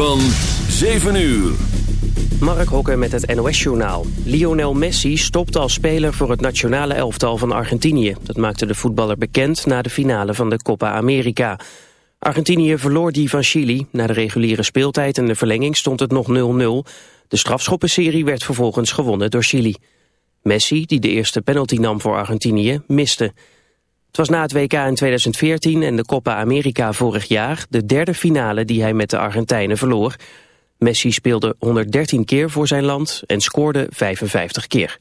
Van 7 uur. Mark Hokker met het NOS-journaal. Lionel Messi stopt als speler voor het nationale elftal van Argentinië. Dat maakte de voetballer bekend na de finale van de Copa America. Argentinië verloor die van Chili. Na de reguliere speeltijd en de verlenging stond het nog 0-0. De strafschoppenserie werd vervolgens gewonnen door Chili. Messi, die de eerste penalty nam voor Argentinië, miste... Het was na het WK in 2014 en de Copa America vorig jaar de derde finale die hij met de Argentijnen verloor. Messi speelde 113 keer voor zijn land en scoorde 55 keer.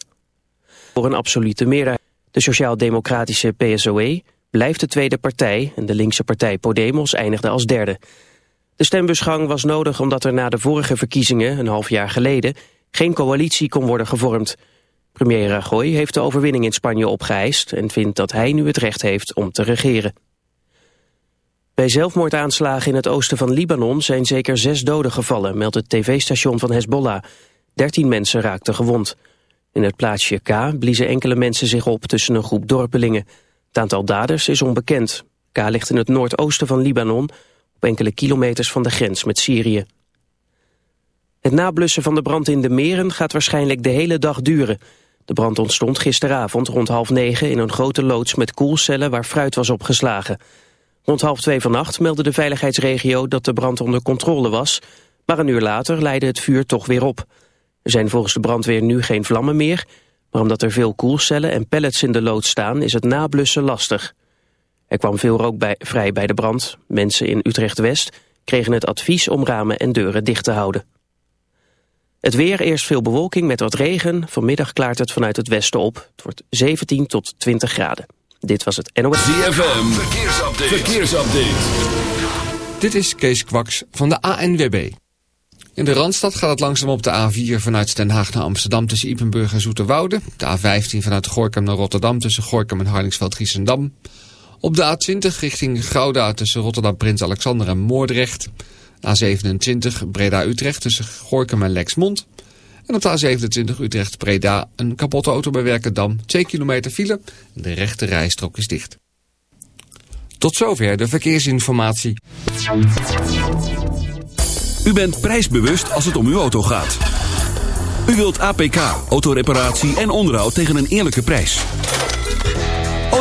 Voor een absolute meerderheid. De sociaal-democratische PSOE blijft de tweede partij en de linkse partij Podemos eindigde als derde. De stembusgang was nodig omdat er na de vorige verkiezingen, een half jaar geleden, geen coalitie kon worden gevormd. Premier Rajoy heeft de overwinning in Spanje opgeëist... en vindt dat hij nu het recht heeft om te regeren. Bij zelfmoordaanslagen in het oosten van Libanon zijn zeker zes doden gevallen... meldt het tv-station van Hezbollah. Dertien mensen raakten gewond. In het plaatsje K bliezen enkele mensen zich op tussen een groep dorpelingen. Het aantal daders is onbekend. K ligt in het noordoosten van Libanon... op enkele kilometers van de grens met Syrië. Het nablussen van de brand in de meren gaat waarschijnlijk de hele dag duren... De brand ontstond gisteravond rond half negen in een grote loods met koelcellen waar fruit was opgeslagen. Rond half twee vannacht meldde de veiligheidsregio dat de brand onder controle was, maar een uur later leidde het vuur toch weer op. Er zijn volgens de brandweer nu geen vlammen meer, maar omdat er veel koelcellen en pellets in de loods staan is het nablussen lastig. Er kwam veel rook vrij bij de brand. Mensen in Utrecht-West kregen het advies om ramen en deuren dicht te houden. Het weer, eerst veel bewolking met wat regen. Vanmiddag klaart het vanuit het westen op. Het wordt 17 tot 20 graden. Dit was het NOS. ZFM, verkeersupdate. verkeersupdate. Dit is Kees Kwaks van de ANWB. In de Randstad gaat het langzaam op de A4 vanuit Den Haag naar Amsterdam tussen Ipenburg en Zoeterwoude. De A15 vanuit Gorkum naar Rotterdam tussen Gorkum en Hardingsveld-Giessendam. Op de A20 richting Gouda tussen Rotterdam Prins Alexander en Moordrecht. A27 Breda-Utrecht tussen Gorkum en Lexmond. En op de A27 Utrecht-Breda een kapotte auto bij Werkendam. 2 kilometer file de rechte rijstrook is dicht. Tot zover de verkeersinformatie. U bent prijsbewust als het om uw auto gaat. U wilt APK, autoreparatie en onderhoud tegen een eerlijke prijs.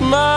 smile.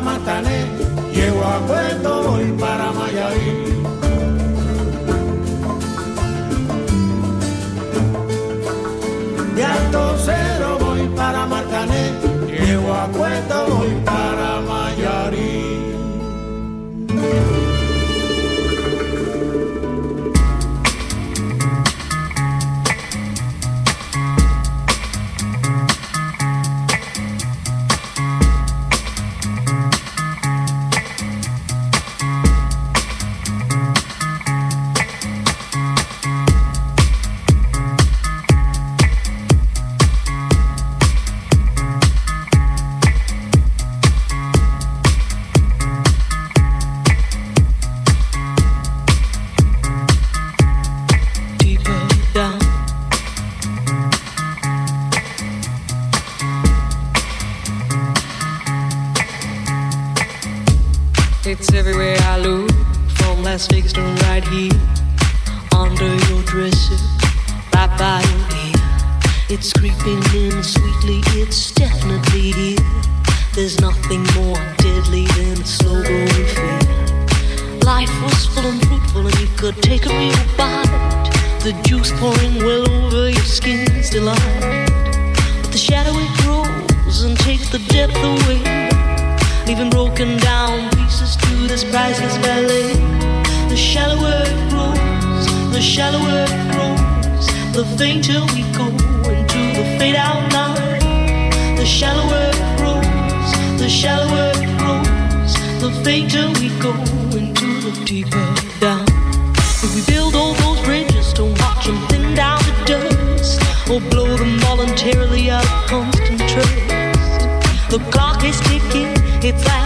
matane, llego a puerto or blow them voluntarily out of constant trust. The clock is ticking, it's out.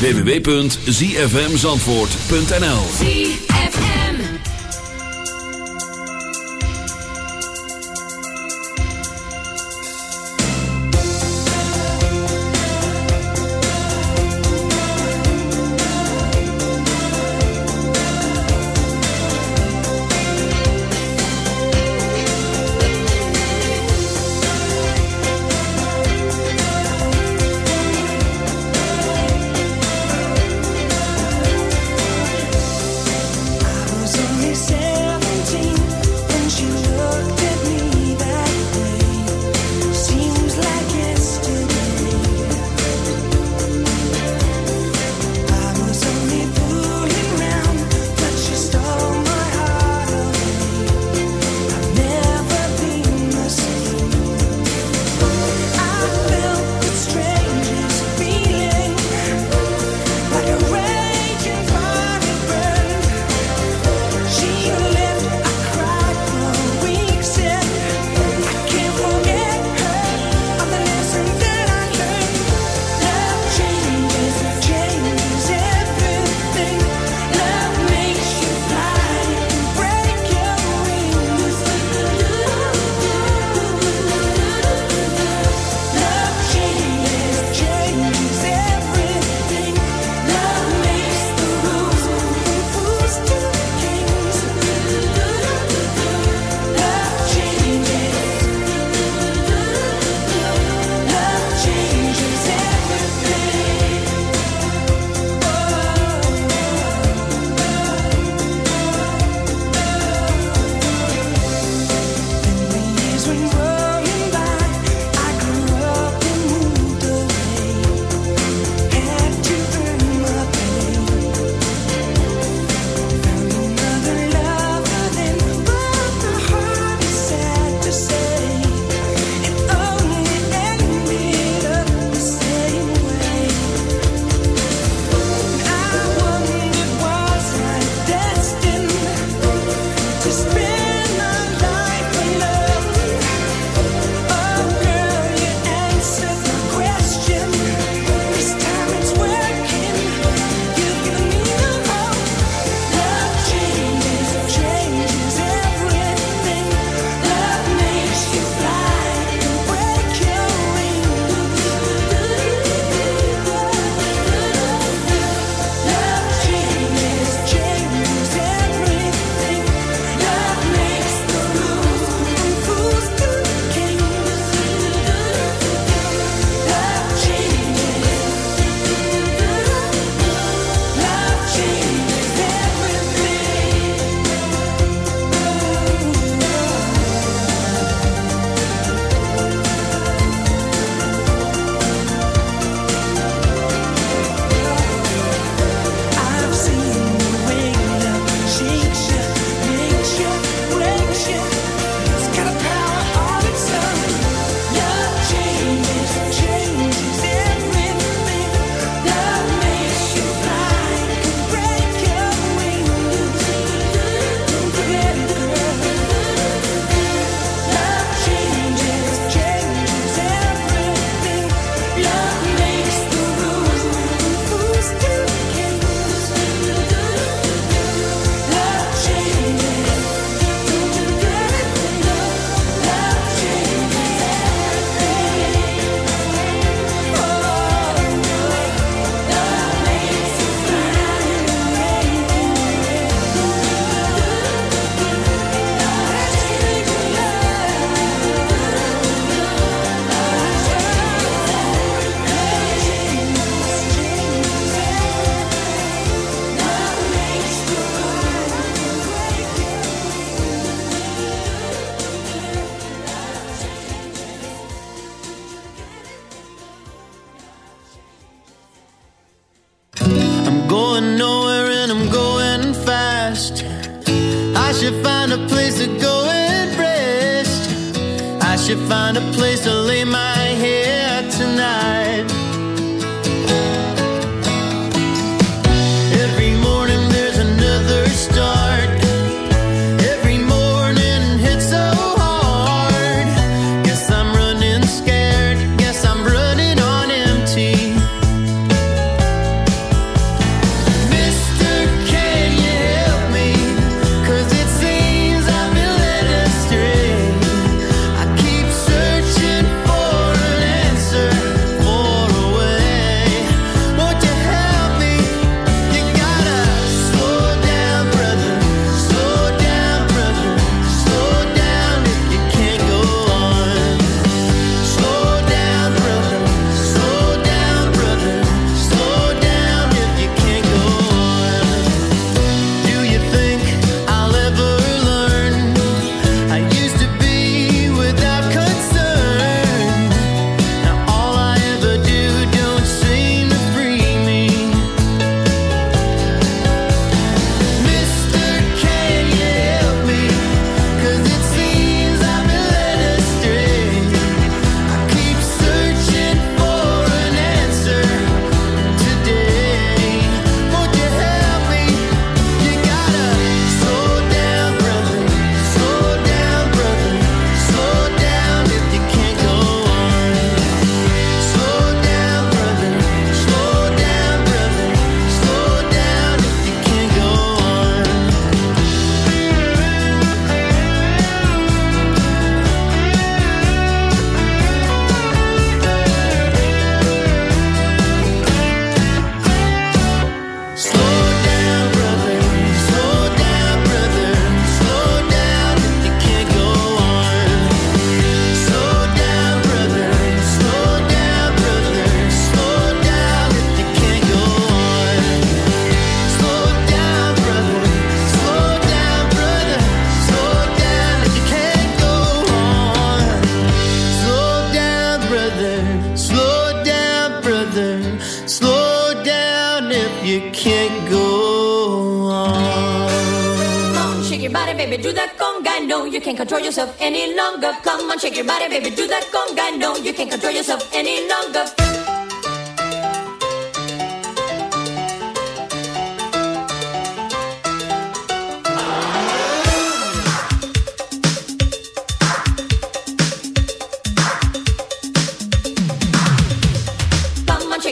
www.zfmzandvoort.nl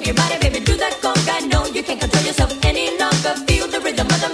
your body, baby, do that conga. No, you can't control yourself any longer. Feel the rhythm of the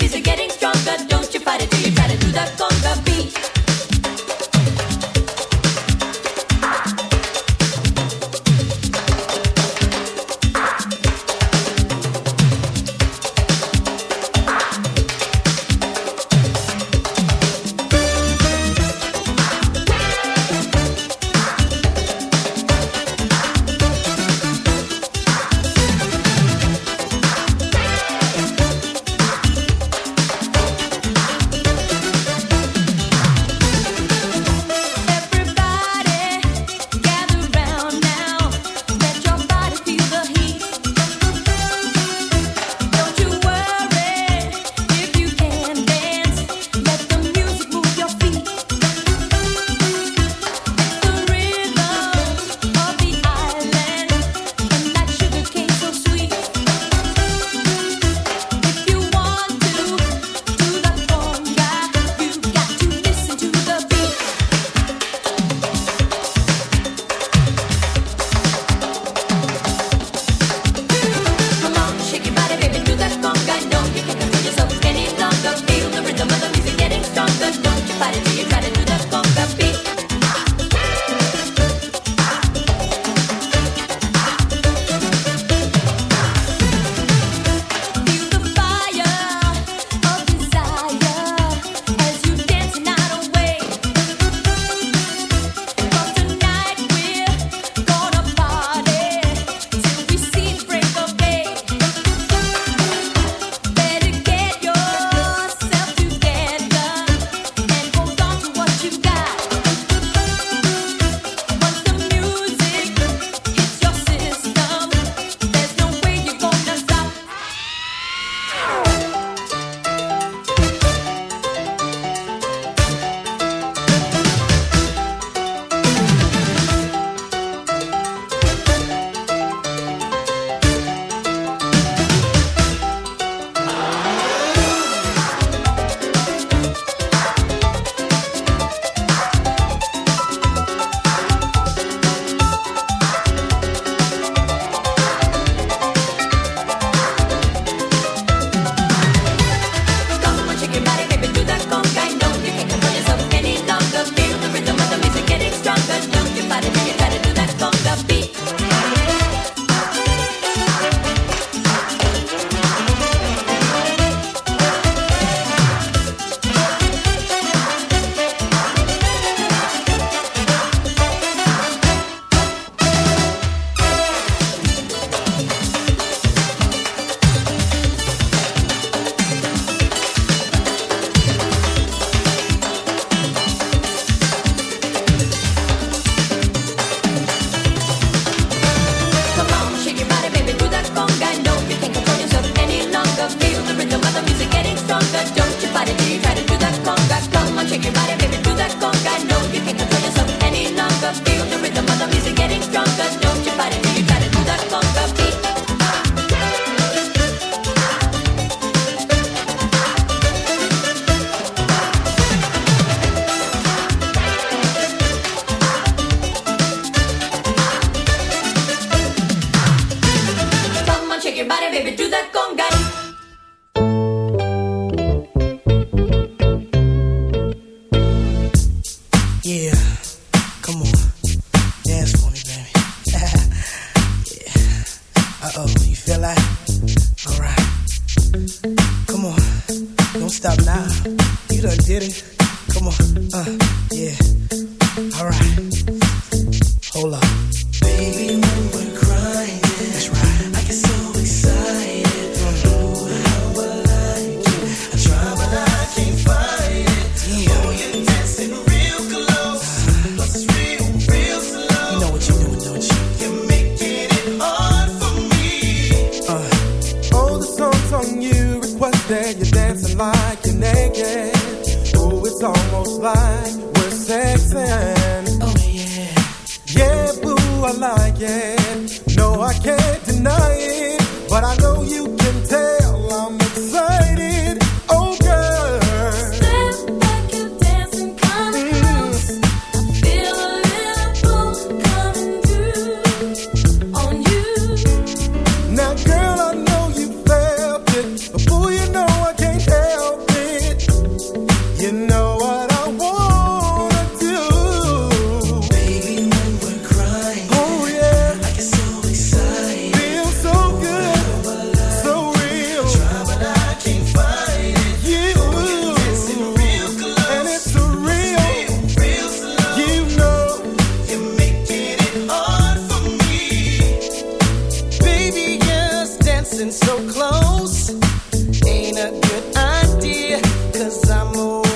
your body, baby, do that. Go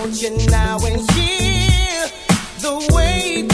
Don't you now and feel the way?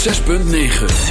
106.9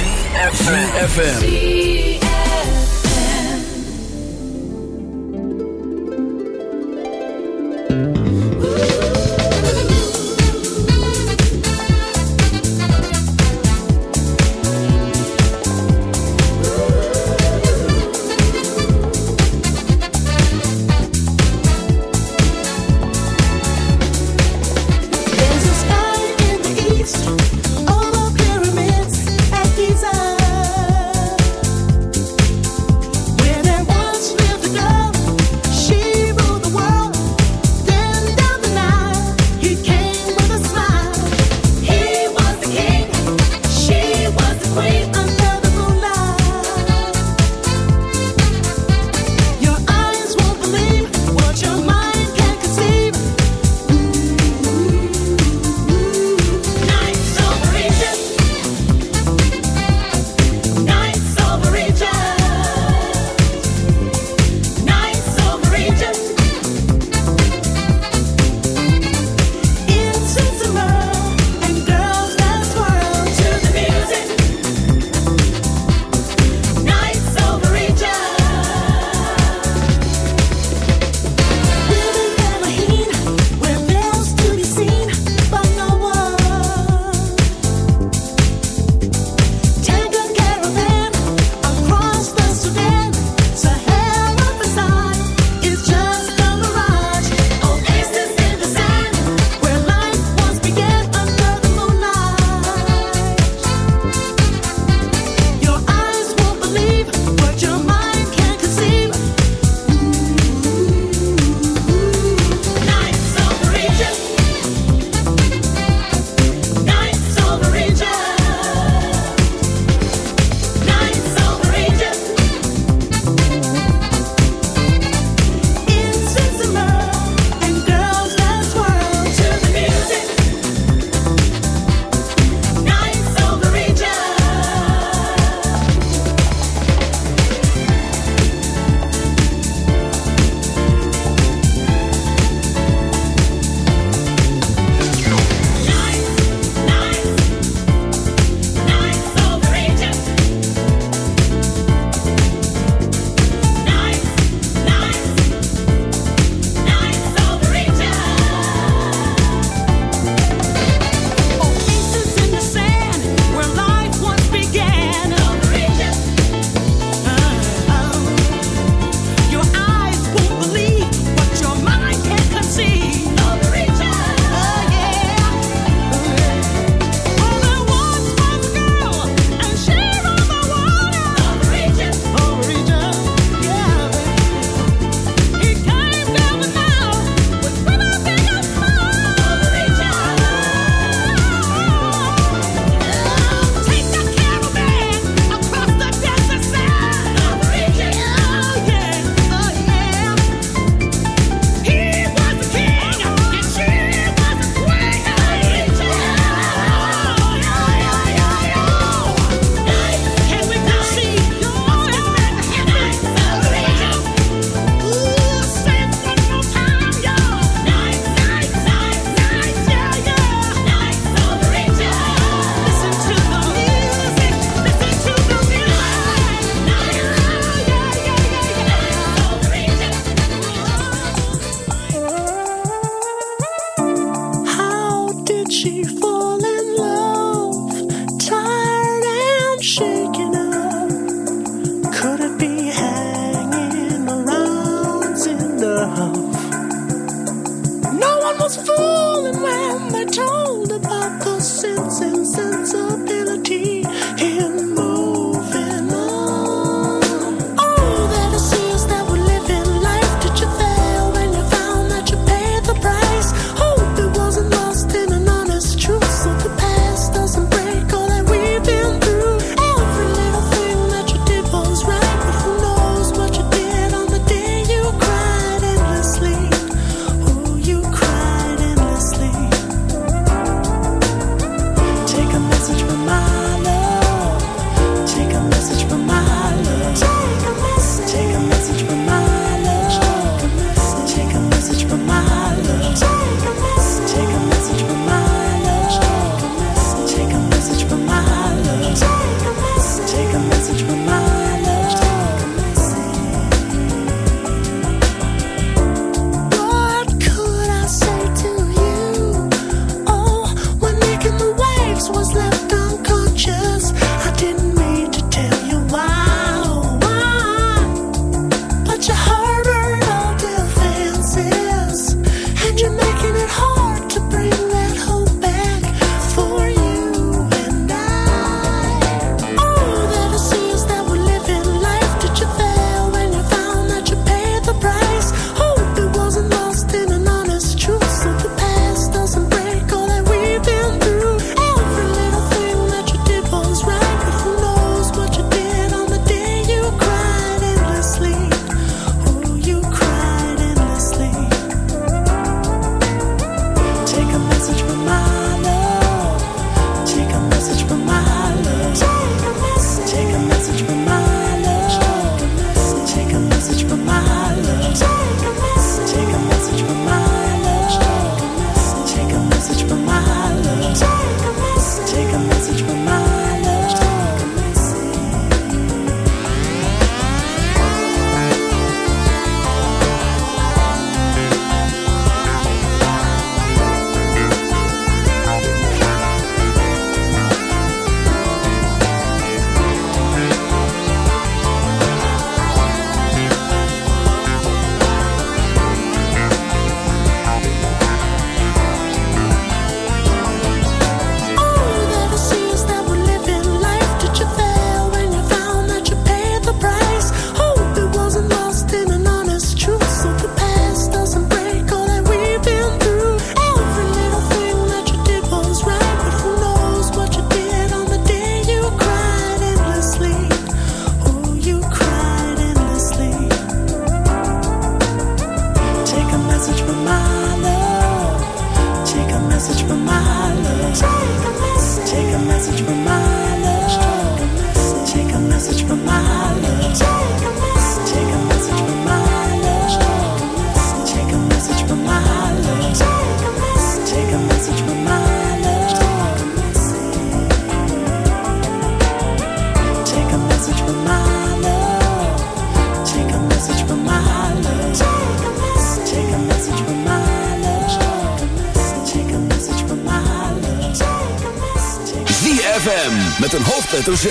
Met een hoofdletter Z.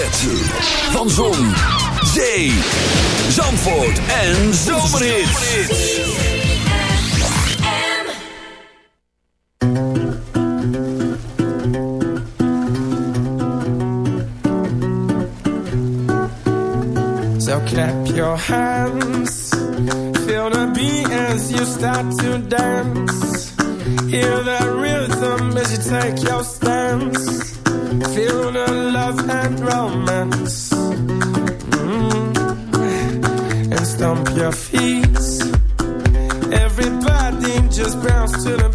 Van Zon, Zee, Zandvoort en Zomerhit. So clap your hands. Feel the beat as you start to dance. Hear the rhythm as you take your stance. Feel the love and romance. Mm. And stomp your feet Everybody just bounce to the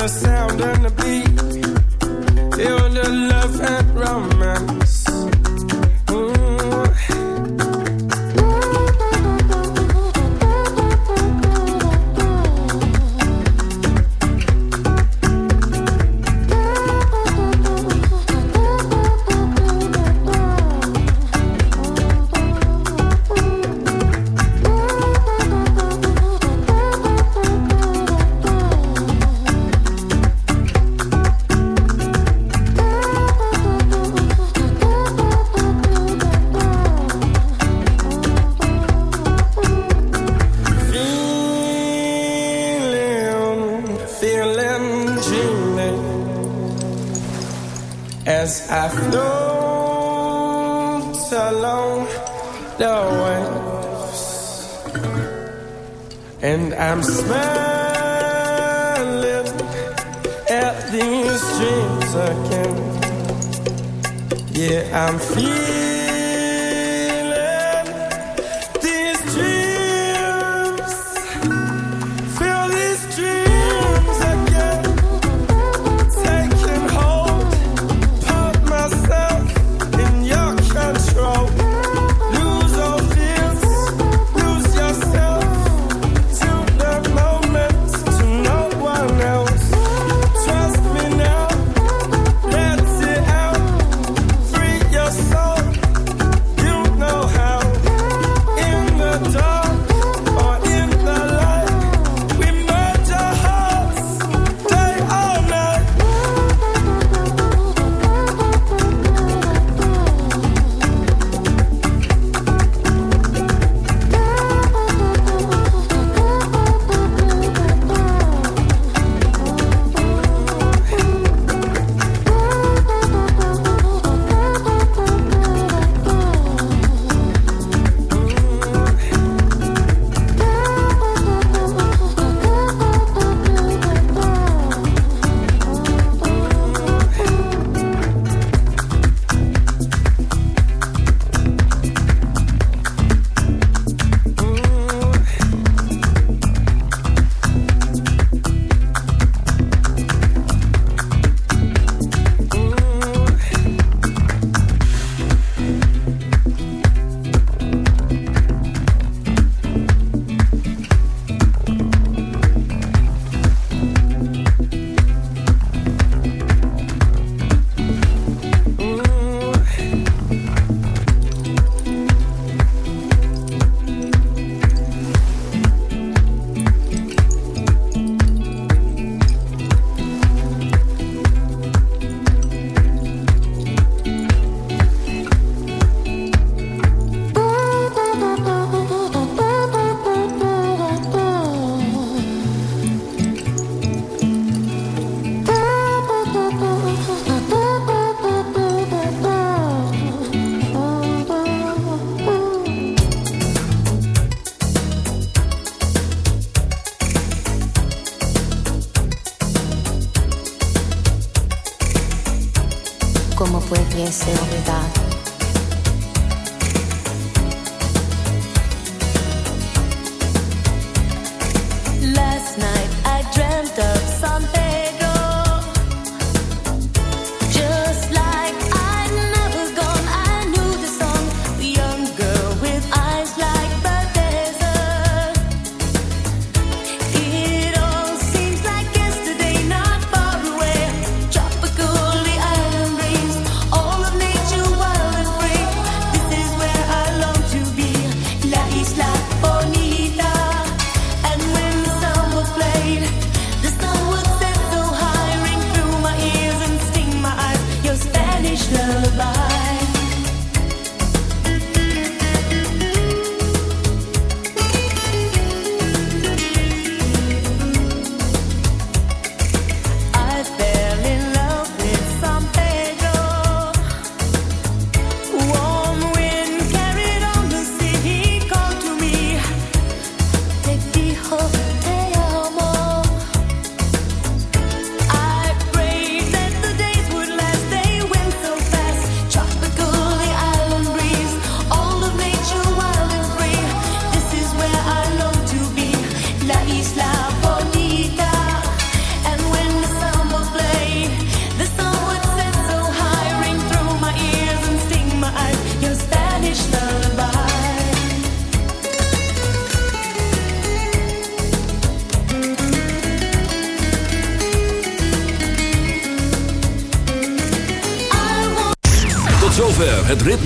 the sound and the beat. Feel the love and rum.